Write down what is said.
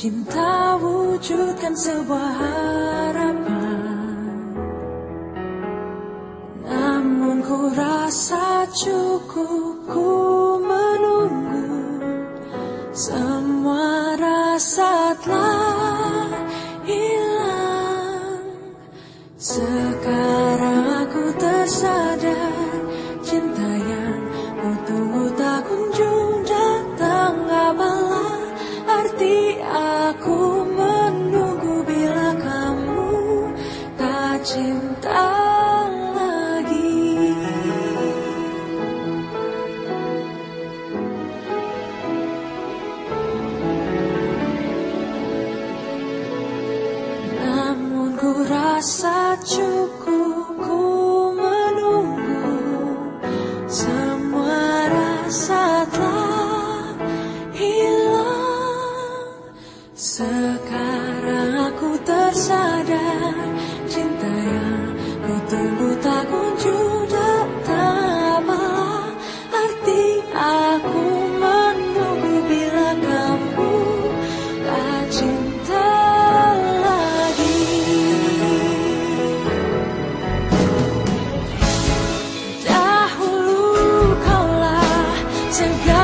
menyimpan sebuah harapan. Namun ku rasa cukup ku menunggu. Semua rasa telah hilang. Sekarang aku tersadar rasa cukup ku menunggu. Semua rasa telah hilang. Sekarang aku tersadar cinta yang ku tunggu to God.